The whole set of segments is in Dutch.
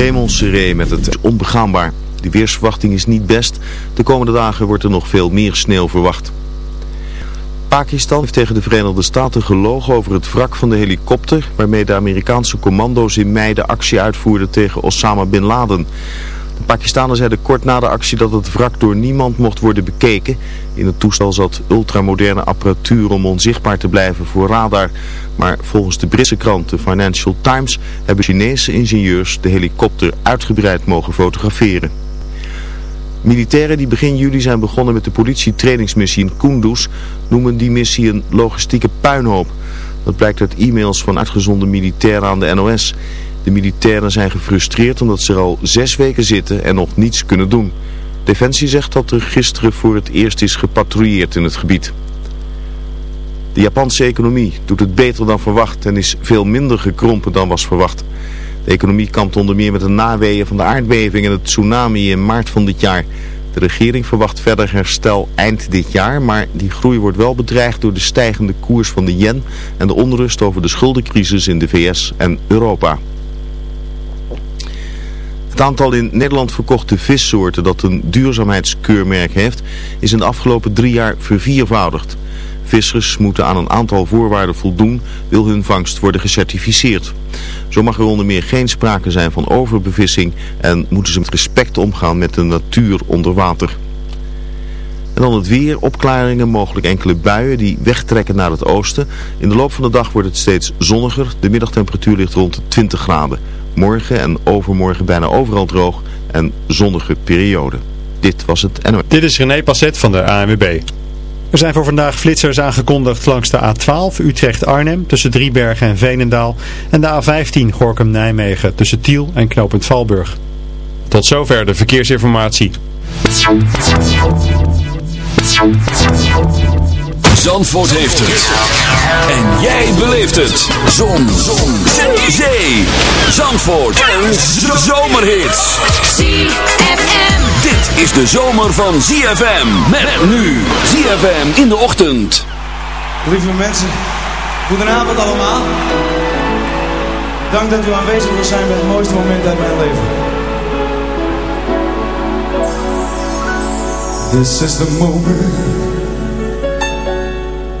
Raymond met het onbegaanbaar. De weersverwachting is niet best. De komende dagen wordt er nog veel meer sneeuw verwacht. Pakistan heeft tegen de Verenigde Staten gelogen over het wrak van de helikopter... waarmee de Amerikaanse commando's in mei de actie uitvoerden tegen Osama Bin Laden. Pakistanen zeiden kort na de actie dat het wrak door niemand mocht worden bekeken. In het toestel zat ultramoderne apparatuur om onzichtbaar te blijven voor radar. Maar volgens de Britse krant The Financial Times hebben Chinese ingenieurs de helikopter uitgebreid mogen fotograferen. Militairen die begin juli zijn begonnen met de politietrainingsmissie in Kunduz noemen die missie een logistieke puinhoop. Dat blijkt uit e-mails van uitgezonden militairen aan de NOS. De militairen zijn gefrustreerd omdat ze er al zes weken zitten en nog niets kunnen doen. Defensie zegt dat er gisteren voor het eerst is gepatrouilleerd in het gebied. De Japanse economie doet het beter dan verwacht en is veel minder gekrompen dan was verwacht. De economie kampt onder meer met de naweeën van de aardbeving en het tsunami in maart van dit jaar. De regering verwacht verder herstel eind dit jaar, maar die groei wordt wel bedreigd door de stijgende koers van de yen en de onrust over de schuldencrisis in de VS en Europa. Het aantal in Nederland verkochte vissoorten dat een duurzaamheidskeurmerk heeft, is in de afgelopen drie jaar verviervoudigd. Vissers moeten aan een aantal voorwaarden voldoen, wil hun vangst worden gecertificeerd. Zo mag er onder meer geen sprake zijn van overbevissing en moeten ze met respect omgaan met de natuur onder water. En dan het weer, opklaringen, mogelijk enkele buien die wegtrekken naar het oosten. In de loop van de dag wordt het steeds zonniger. De middagtemperatuur ligt rond de 20 graden. Morgen en overmorgen bijna overal droog en zonnige periode. Dit was het. Dit is René Passet van de ANWB. Er zijn voor vandaag flitsers aangekondigd langs de A12 Utrecht-Arnhem tussen Driebergen en Veenendaal en de A15 Gorkum-Nijmegen tussen Tiel en Knopend Valburg. Tot zover de verkeersinformatie. Zandvoort heeft het. En jij beleeft het. Zon. Zon. Zee. Zee. Zandvoort. Een zomerhit. ZFM. Dit is de zomer van ZFM. Met nu. ZFM in de ochtend. Lieve mensen, goedenavond allemaal. Dank dat u aanwezig wil zijn bij het mooiste moment uit mijn leven. This is the moment.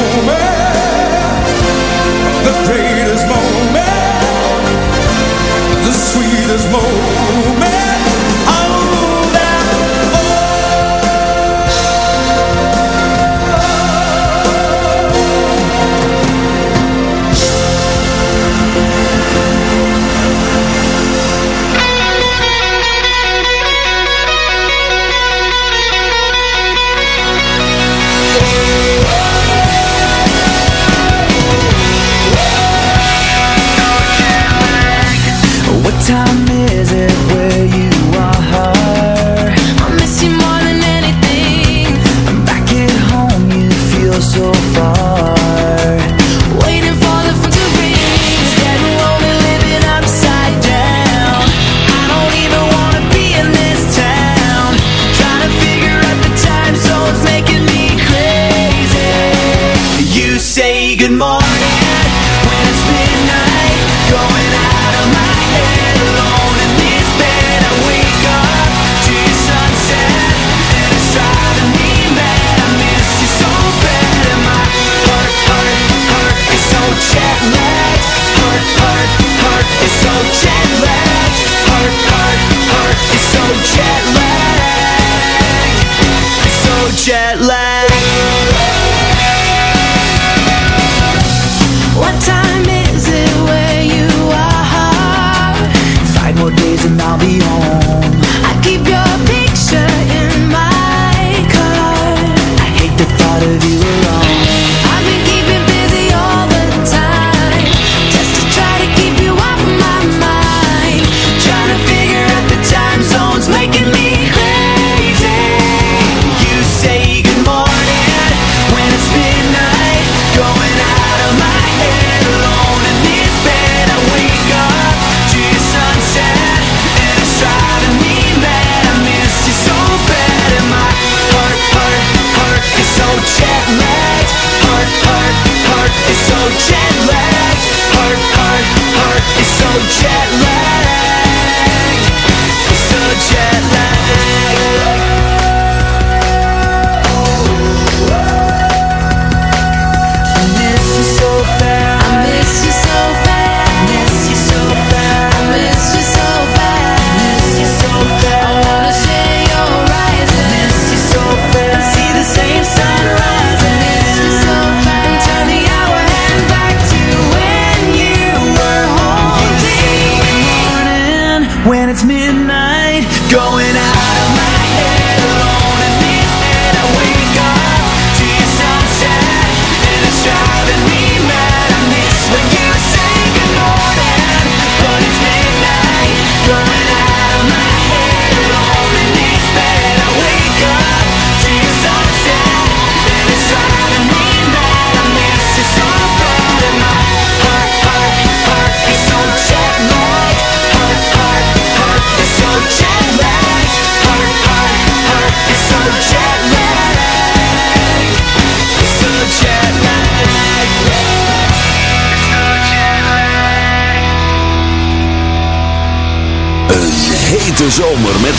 moment.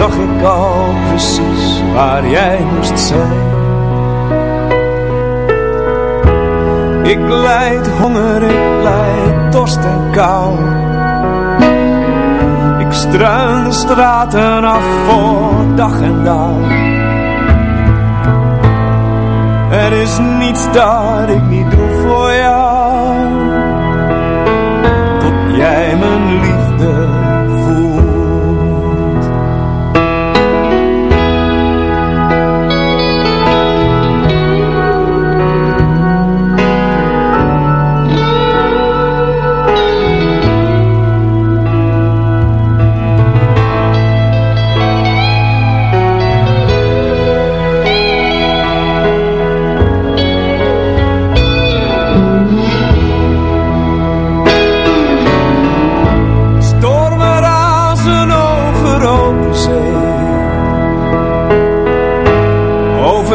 Zag ik al precies waar jij moest zijn. Ik leid honger, ik leid dorst en kou. Ik struin de straten af voor dag en dag. Er is niets dat ik niet doe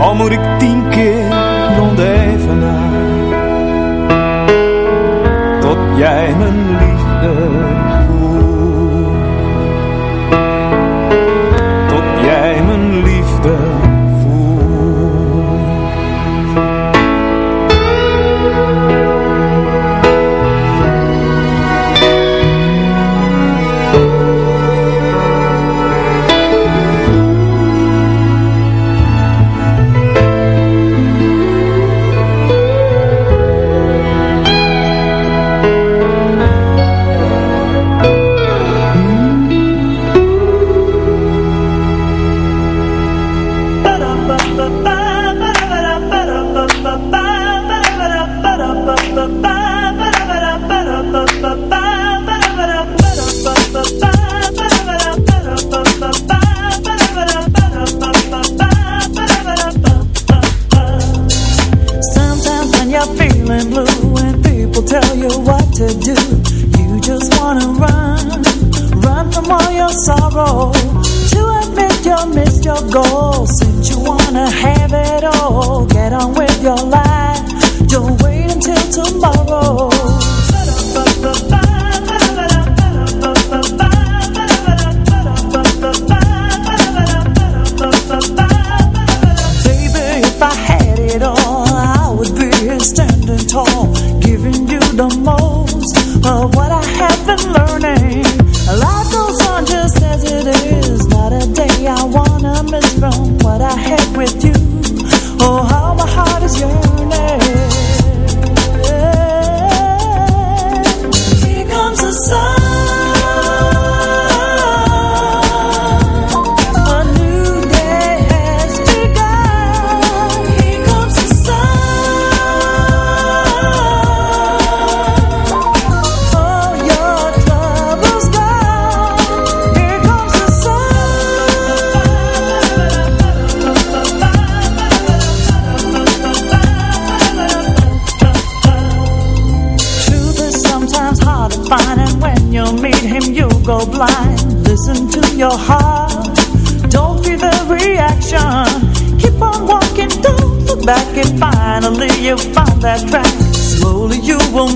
Al moet ik tien keer rond even na Tot jij mijn liefde sorrow to admit you missed your goal. Since you wanna have it all, get on with your life. Don't wait until tomorrow. Baby, if I had it all, I would be here standing tall, giving you the most of what I have been learning. You'll find that track. Slowly you will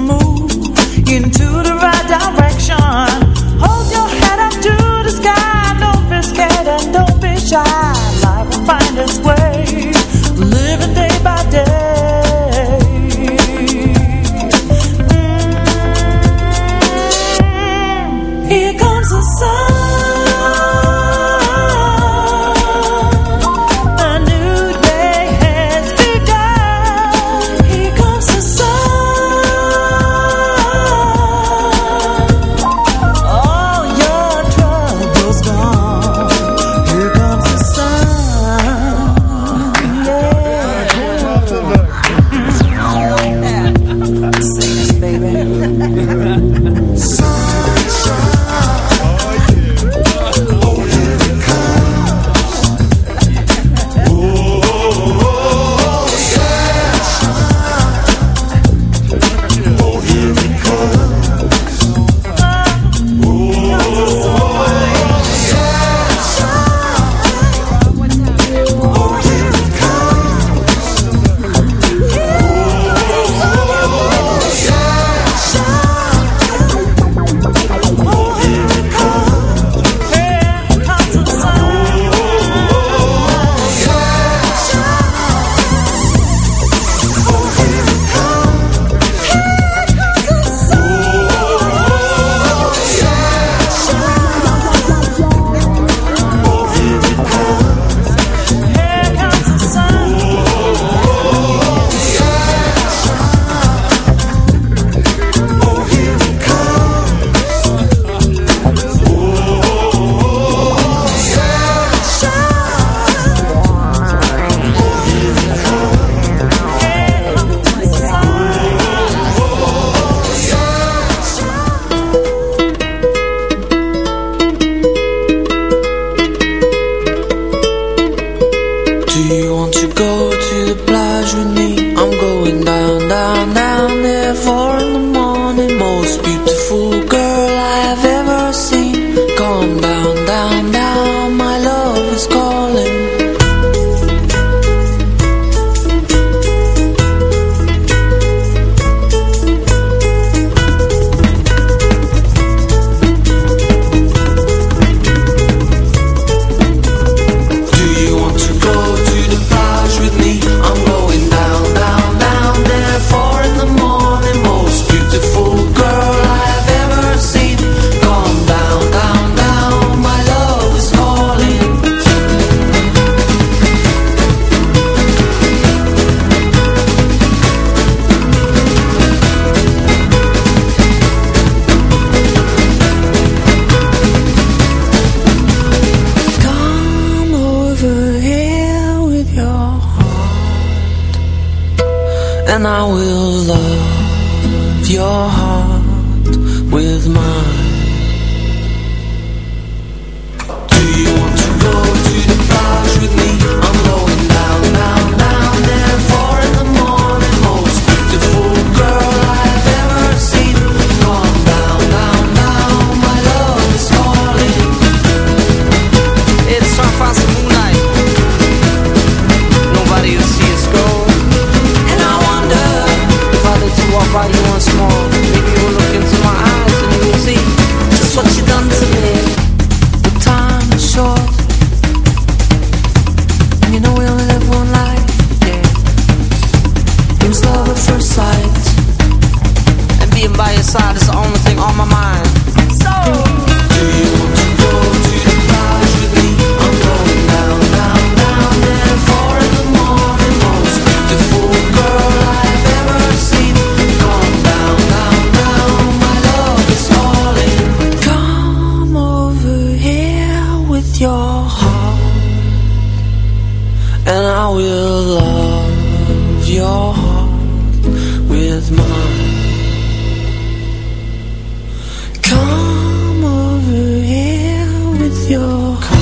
your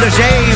deze. de zee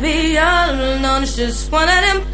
Be all alone. It's just one of them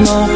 ik